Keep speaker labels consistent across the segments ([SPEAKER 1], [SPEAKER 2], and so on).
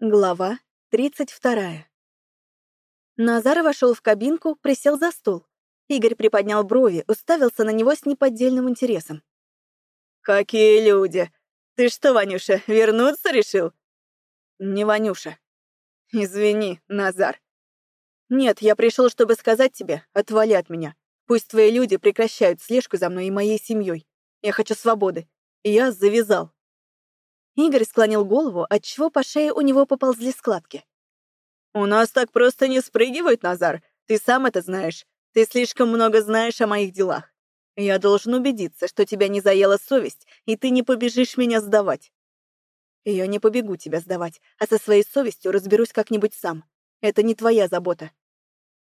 [SPEAKER 1] Глава 32. Назар вошел в кабинку, присел за стол. Игорь приподнял брови, уставился на него с неподдельным интересом.
[SPEAKER 2] «Какие люди! Ты что, Ванюша, вернуться решил?»
[SPEAKER 1] «Не Ванюша».
[SPEAKER 2] «Извини, Назар».
[SPEAKER 1] «Нет, я пришел, чтобы сказать тебе, отвали от меня. Пусть твои люди прекращают слежку за мной и моей семьей. Я хочу свободы. И я завязал». Игорь склонил голову, отчего по шее у него поползли складки.
[SPEAKER 2] «У нас так просто не спрыгивают, Назар. Ты сам это знаешь. Ты слишком много знаешь о моих делах. Я должен убедиться, что тебя не заела совесть, и ты не побежишь меня сдавать».
[SPEAKER 1] «Я не побегу тебя сдавать, а со своей совестью разберусь как-нибудь сам. Это не твоя забота».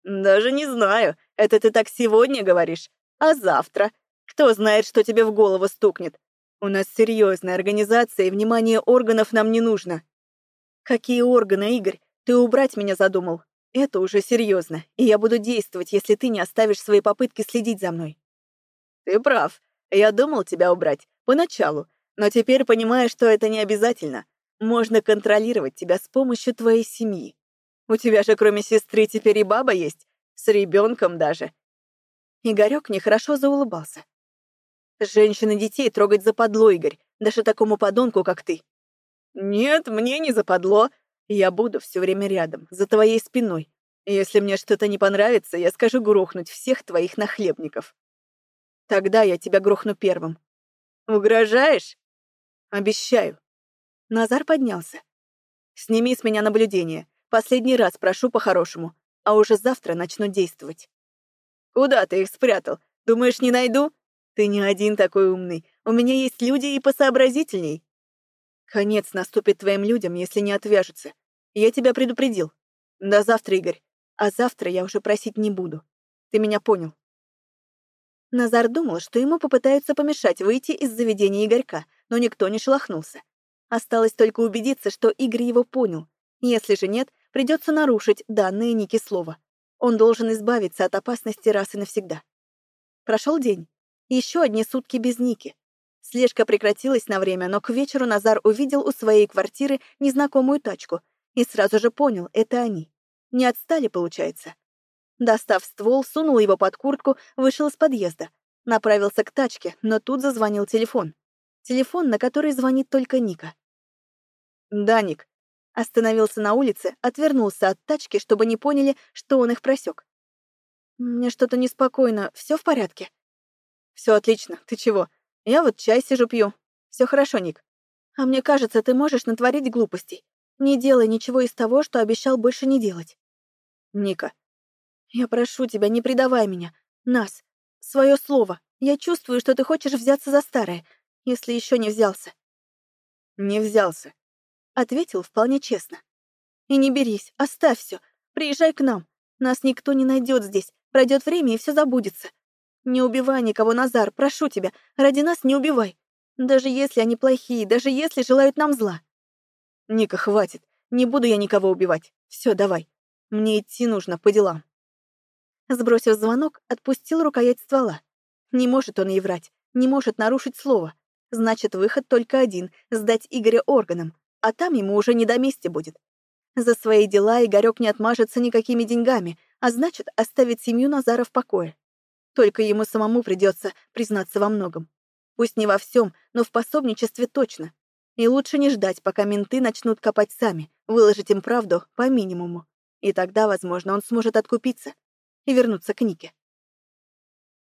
[SPEAKER 2] «Даже не знаю. Это ты так сегодня говоришь. А завтра? Кто знает, что тебе в голову стукнет? У нас серьезная организация, и внимание органов нам не нужно.
[SPEAKER 1] Какие органы, Игорь? Ты убрать меня задумал. Это уже серьезно, и я буду действовать, если ты не оставишь свои попытки следить за мной.
[SPEAKER 2] Ты прав. Я думал тебя убрать. Поначалу. Но теперь понимаю, что это не обязательно. Можно контролировать тебя с помощью твоей семьи. У тебя же кроме сестры теперь и баба есть. С ребенком даже.
[SPEAKER 1] Игорек нехорошо заулыбался. Женщин и детей трогать западло, Игорь, даже такому подонку, как ты.
[SPEAKER 2] Нет, мне не западло. Я буду все время рядом, за твоей спиной. Если мне что-то не понравится, я скажу грохнуть всех твоих нахлебников.
[SPEAKER 1] Тогда я тебя грохну первым.
[SPEAKER 2] Угрожаешь?
[SPEAKER 1] Обещаю. Назар поднялся. Сними с меня наблюдение. Последний раз прошу по-хорошему, а уже завтра начну действовать.
[SPEAKER 2] Куда ты их спрятал? Думаешь, не найду? Ты не один такой умный. У меня есть люди и посообразительней.
[SPEAKER 1] Конец наступит твоим людям, если не отвяжутся. Я тебя предупредил. До завтра, Игорь. А завтра я уже просить не буду. Ты меня понял. Назар думал, что ему попытаются помешать выйти из заведения Игорька, но никто не шелохнулся. Осталось только убедиться, что Игорь его понял. Если же нет, придется нарушить данное Нике слово. Он должен избавиться от опасности раз и навсегда. Прошел день. Еще одни сутки без Ники. Слежка прекратилась на время, но к вечеру Назар увидел у своей квартиры незнакомую тачку и сразу же понял, это они. Не отстали, получается. Достав ствол, сунул его под куртку, вышел из подъезда. Направился к тачке, но тут зазвонил телефон. Телефон, на который звонит только Ника. Даник Остановился на улице, отвернулся от тачки, чтобы не поняли, что он их просек. «Мне что-то неспокойно. Все в порядке?» Все отлично. Ты чего? Я вот чай сижу пью. Все хорошо, Ник. А мне кажется, ты можешь натворить глупостей. Не делай ничего из того, что обещал больше не делать. Ника. Я прошу тебя, не предавай меня. Нас. Свое слово. Я чувствую, что ты хочешь взяться за старое, если еще не взялся.
[SPEAKER 2] Не взялся.
[SPEAKER 1] Ответил вполне честно. И не берись, оставь все. Приезжай к нам. Нас никто не найдет здесь. Пройдет время, и все забудется. Не убивай никого, Назар, прошу тебя, ради нас не убивай. Даже если они плохие, даже если желают нам зла. Ника, хватит. Не буду я никого убивать. Все, давай. Мне идти нужно по делам. Сбросив звонок, отпустил рукоять ствола. Не может он ей врать, не может нарушить слово. Значит, выход только один — сдать Игоря органам, а там ему уже не до мести будет. За свои дела Игорёк не отмажется никакими деньгами, а значит, оставит семью Назара в покое. Только ему самому придется признаться во многом. Пусть не во всем, но в пособничестве точно. И лучше не ждать, пока менты начнут копать сами, выложить им правду по минимуму. И тогда, возможно, он сможет откупиться и вернуться к Нике.